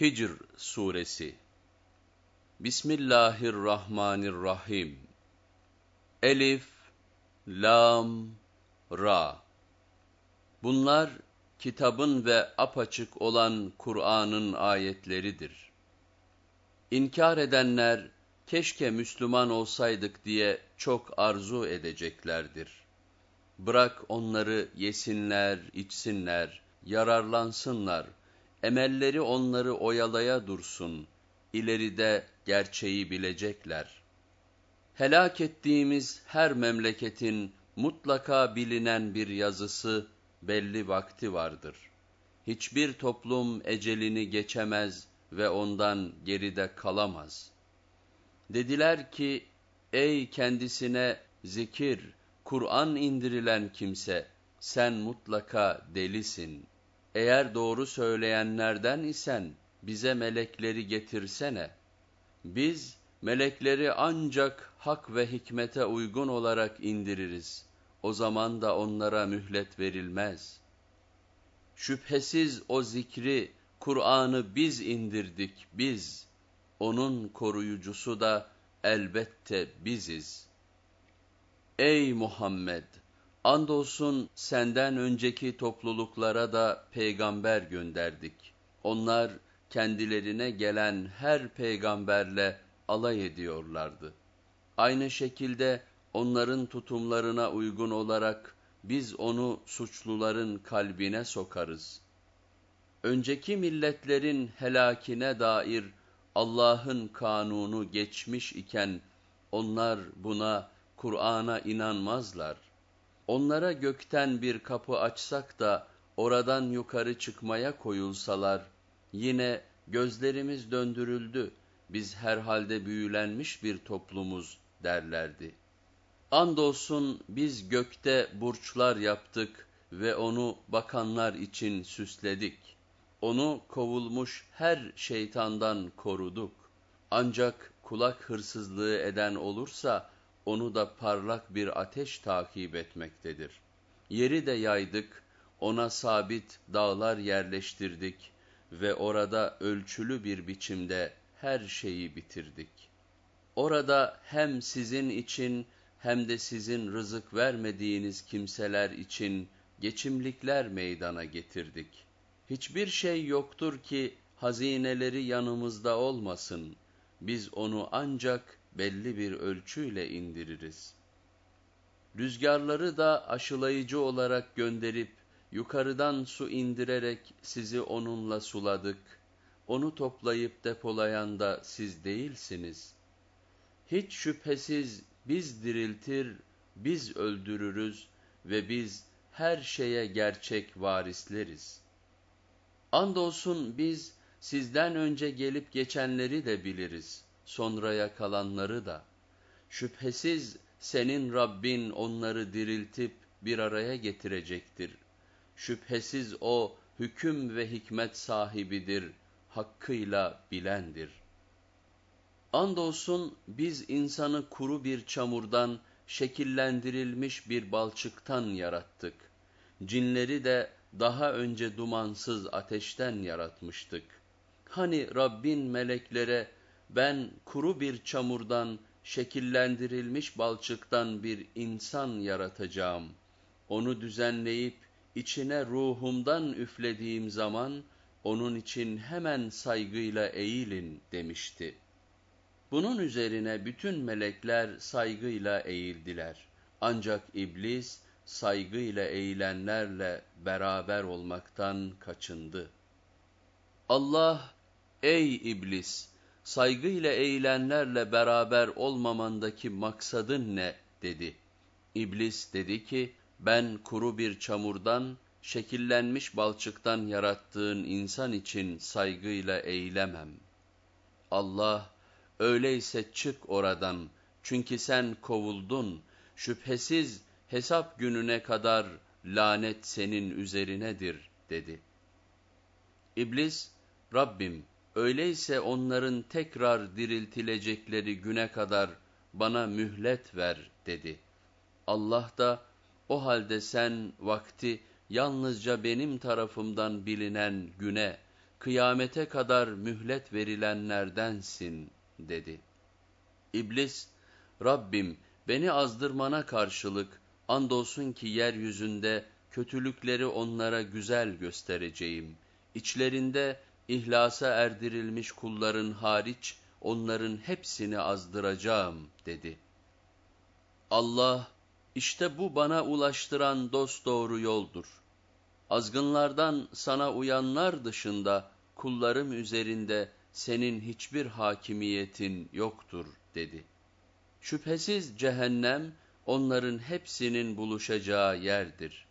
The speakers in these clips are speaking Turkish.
Hicr Suresi Bismillahirrahmanirrahim Elif, Lam, Ra Bunlar kitabın ve apaçık olan Kur'an'ın ayetleridir. İnkar edenler, keşke Müslüman olsaydık diye çok arzu edeceklerdir. Bırak onları yesinler, içsinler, yararlansınlar, emelleri onları oyalaya dursun, ileride gerçeği bilecekler. Helak ettiğimiz her memleketin mutlaka bilinen bir yazısı, belli vakti vardır. Hiçbir toplum ecelini geçemez ve ondan geride kalamaz. Dediler ki, ey kendisine zikir, Kur'an indirilen kimse, sen mutlaka delisin.'' Eğer doğru söyleyenlerden isen bize melekleri getirsene. Biz melekleri ancak hak ve hikmete uygun olarak indiririz. O zaman da onlara mühlet verilmez. Şüphesiz o zikri, Kur'an'ı biz indirdik, biz. Onun koruyucusu da elbette biziz. Ey Muhammed! Andolsun senden önceki topluluklara da peygamber gönderdik. Onlar kendilerine gelen her peygamberle alay ediyorlardı. Aynı şekilde onların tutumlarına uygun olarak biz onu suçluların kalbine sokarız. Önceki milletlerin helakine dair Allah'ın kanunu geçmiş iken onlar buna, Kur'an'a inanmazlar. Onlara gökten bir kapı açsak da oradan yukarı çıkmaya koyulsalar, yine gözlerimiz döndürüldü, biz herhalde büyülenmiş bir toplumuz derlerdi. Andolsun biz gökte burçlar yaptık ve onu bakanlar için süsledik. Onu kovulmuş her şeytandan koruduk. Ancak kulak hırsızlığı eden olursa, onu da parlak bir ateş takip etmektedir. Yeri de yaydık, ona sabit dağlar yerleştirdik ve orada ölçülü bir biçimde her şeyi bitirdik. Orada hem sizin için hem de sizin rızık vermediğiniz kimseler için geçimlikler meydana getirdik. Hiçbir şey yoktur ki hazineleri yanımızda olmasın. Biz onu ancak belli bir ölçüyle indiririz. Rüzgarları da aşılayıcı olarak gönderip, yukarıdan su indirerek sizi onunla suladık. Onu toplayıp depolayan da siz değilsiniz. Hiç şüphesiz biz diriltir, biz öldürürüz ve biz her şeye gerçek varisleriz. Andolsun biz sizden önce gelip geçenleri de biliriz sonraya kalanları da. Şüphesiz senin Rabbin onları diriltip bir araya getirecektir. Şüphesiz o hüküm ve hikmet sahibidir, hakkıyla bilendir. Andolsun biz insanı kuru bir çamurdan, şekillendirilmiş bir balçıktan yarattık. Cinleri de daha önce dumansız ateşten yaratmıştık. Hani Rabbin meleklere, ben kuru bir çamurdan, şekillendirilmiş balçıktan bir insan yaratacağım. Onu düzenleyip içine ruhumdan üflediğim zaman, onun için hemen saygıyla eğilin demişti. Bunun üzerine bütün melekler saygıyla eğildiler. Ancak iblis saygıyla eğilenlerle beraber olmaktan kaçındı. Allah, ey iblis! Saygıyla eğilenlerle beraber olmamandaki maksadın ne? dedi. İblis dedi ki, ben kuru bir çamurdan, şekillenmiş balçıktan yarattığın insan için saygıyla eğilemem. Allah, öyleyse çık oradan, çünkü sen kovuldun, şüphesiz hesap gününe kadar lanet senin üzerinedir, dedi. İblis, Rabbim, Öyleyse onların tekrar diriltilecekleri güne kadar bana mühlet ver dedi. Allah da o halde sen vakti yalnızca benim tarafımdan bilinen güne kıyamete kadar mühlet verilenlerdensin dedi. İblis, Rabbim beni azdırmana karşılık andolsun ki yeryüzünde kötülükleri onlara güzel göstereceğim. İçlerinde ihlasa erdirilmiş kulların hariç onların hepsini azdıracağım dedi. Allah, işte bu bana ulaştıran dosdoğru yoldur. Azgınlardan sana uyanlar dışında kullarım üzerinde senin hiçbir hakimiyetin yoktur dedi. Şüphesiz cehennem onların hepsinin buluşacağı yerdir.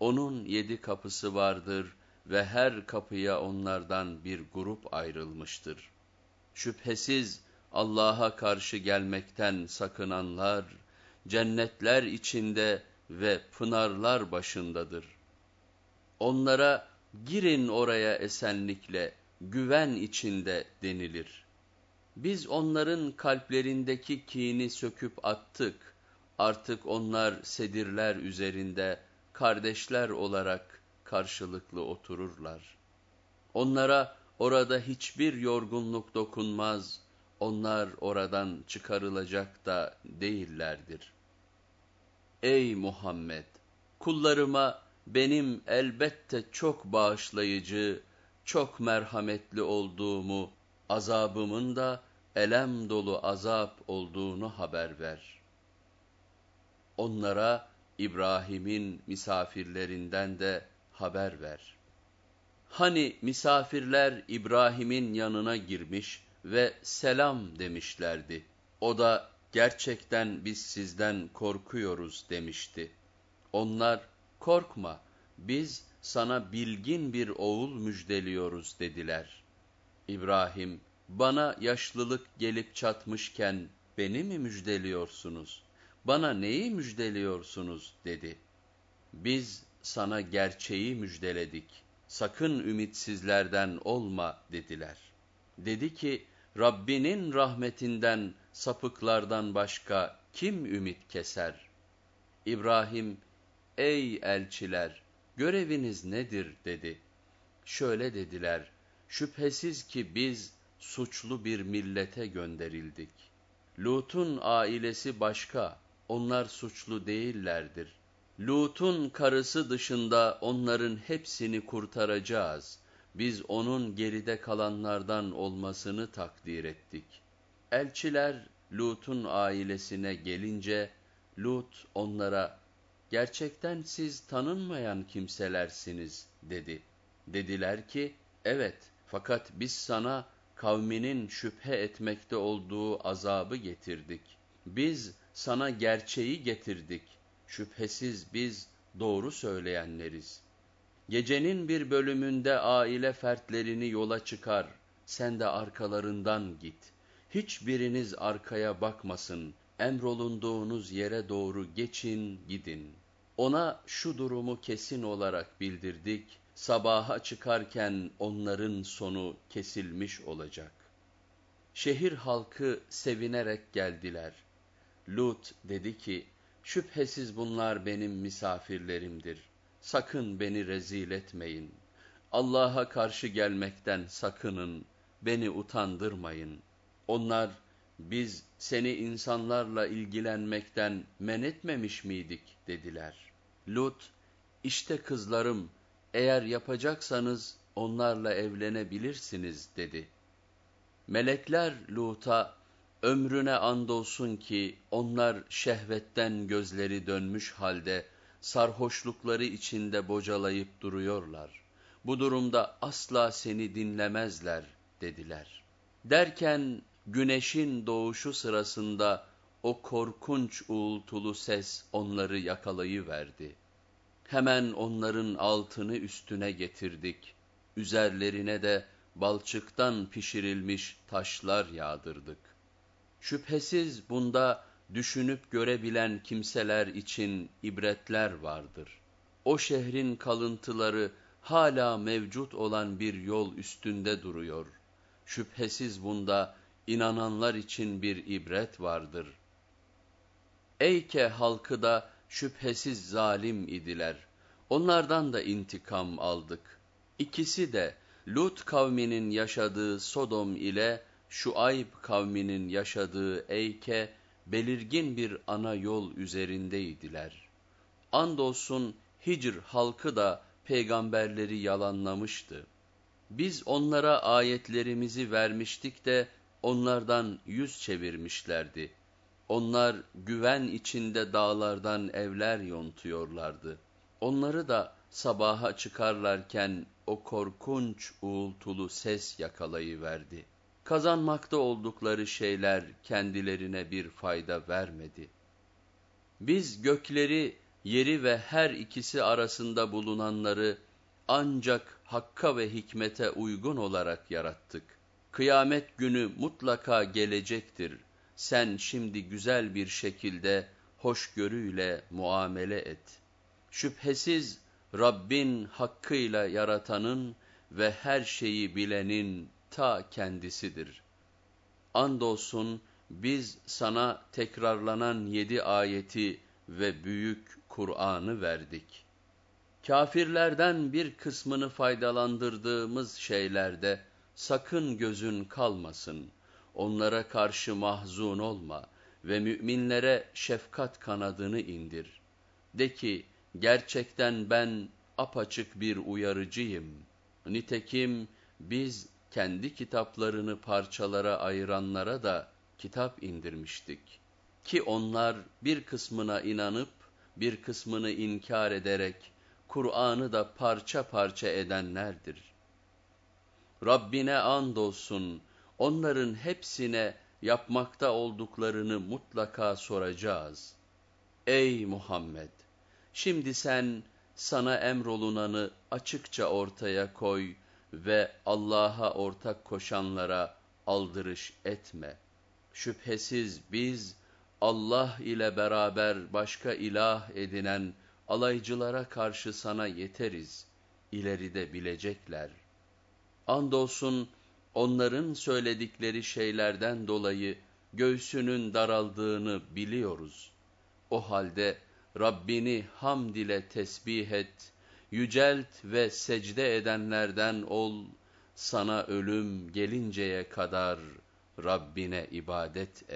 Onun yedi kapısı vardır ve her kapıya onlardan bir grup ayrılmıştır. Şüphesiz Allah'a karşı gelmekten sakınanlar, cennetler içinde ve pınarlar başındadır. Onlara girin oraya esenlikle, güven içinde denilir. Biz onların kalplerindeki kini söküp attık. Artık onlar sedirler üzerinde kardeşler olarak karşılıklı otururlar. Onlara orada hiçbir yorgunluk dokunmaz, onlar oradan çıkarılacak da değillerdir. Ey Muhammed! Kullarıma benim elbette çok bağışlayıcı, çok merhametli olduğumu, azabımın da elem dolu azap olduğunu haber ver. Onlara İbrahim'in misafirlerinden de haber ver. Hani misafirler İbrahim'in yanına girmiş ve selam demişlerdi. O da gerçekten biz sizden korkuyoruz demişti. Onlar korkma biz sana bilgin bir oğul müjdeliyoruz dediler. İbrahim bana yaşlılık gelip çatmışken beni mi müjdeliyorsunuz? Bana neyi müjdeliyorsunuz dedi. Biz sana gerçeği müjdeledik. Sakın ümitsizlerden olma dediler. Dedi ki Rabbinin rahmetinden sapıklardan başka kim ümit keser? İbrahim ey elçiler göreviniz nedir dedi. Şöyle dediler şüphesiz ki biz suçlu bir millete gönderildik. Lut'un ailesi başka, onlar suçlu değillerdir. Lut'un karısı dışında onların hepsini kurtaracağız. Biz onun geride kalanlardan olmasını takdir ettik. Elçiler Lut'un ailesine gelince, Lut onlara, gerçekten siz tanınmayan kimselersiniz dedi. Dediler ki, evet fakat biz sana kavminin şüphe etmekte olduğu azabı getirdik. Biz sana gerçeği getirdik. Şüphesiz biz doğru söyleyenleriz. Gecenin bir bölümünde aile fertlerini yola çıkar. Sen de arkalarından git. Hiçbiriniz arkaya bakmasın. Emrolunduğunuz yere doğru geçin, gidin. Ona şu durumu kesin olarak bildirdik sabaha çıkarken onların sonu kesilmiş olacak. Şehir halkı sevinerek geldiler. Lut dedi ki, şüphesiz bunlar benim misafirlerimdir. Sakın beni rezil etmeyin. Allah'a karşı gelmekten sakının, beni utandırmayın. Onlar, biz seni insanlarla ilgilenmekten men etmemiş miydik dediler. Lut, işte kızlarım, eğer yapacaksanız onlarla evlenebilirsiniz dedi. Melekler Lut'a ömrüne andolsun ki onlar şehvetten gözleri dönmüş halde sarhoşlukları içinde bocalayıp duruyorlar. Bu durumda asla seni dinlemezler dediler. Derken güneşin doğuşu sırasında o korkunç uğultulu ses onları yakalayıverdi. Hemen onların altını üstüne getirdik. Üzerlerine de balçıktan pişirilmiş taşlar yağdırdık. Şüphesiz bunda düşünüp görebilen kimseler için ibretler vardır. O şehrin kalıntıları hala mevcut olan bir yol üstünde duruyor. Şüphesiz bunda inananlar için bir ibret vardır. Eyke halkı da şüphesiz zalim idiler. Onlardan da intikam aldık. İkisi de Lut kavminin yaşadığı Sodom ile Şuayb kavminin yaşadığı Eyke belirgin bir ana yol üzerindeydiler. Andolsun Hicr halkı da peygamberleri yalanlamıştı. Biz onlara ayetlerimizi vermiştik de onlardan yüz çevirmişlerdi. Onlar güven içinde dağlardan evler yontuyorlardı. Onları da sabaha çıkarlarken o korkunç uğultulu ses yakalayıverdi. Kazanmakta oldukları şeyler kendilerine bir fayda vermedi. Biz gökleri, yeri ve her ikisi arasında bulunanları ancak hakka ve hikmete uygun olarak yarattık. Kıyamet günü mutlaka gelecektir. Sen şimdi güzel bir şekilde hoşgörüyle muamele et. Şüphesiz Rabbin hakkıyla yaratanın ve her şeyi bilenin ta kendisidir. Andolsun biz sana tekrarlanan yedi ayeti ve büyük Kur'an'ı verdik. Kafirlerden bir kısmını faydalandırdığımız şeylerde sakın gözün kalmasın, onlara karşı mahzun olma ve müminlere şefkat kanadını indir. De ki, gerçekten ben apaçık bir uyarıcıyım. Nitekim biz kendi kitaplarını parçalara ayıranlara da kitap indirmiştik. Ki onlar bir kısmına inanıp bir kısmını inkar ederek Kur'an'ı da parça parça edenlerdir. Rabbine andolsun onların hepsine yapmakta olduklarını mutlaka soracağız. Ey Muhammed! Şimdi sen sana emrolunanı açıkça ortaya koy ve Allah'a ortak koşanlara aldırış etme. Şüphesiz biz Allah ile beraber başka ilah edinen alaycılara karşı sana yeteriz, ileride bilecekler. Andolsun onların söyledikleri şeylerden dolayı göğsünün daraldığını biliyoruz. O halde Rabbini hamd ile tesbih et, yücelt ve secde edenlerden ol, sana ölüm gelinceye kadar Rabbine ibadet et.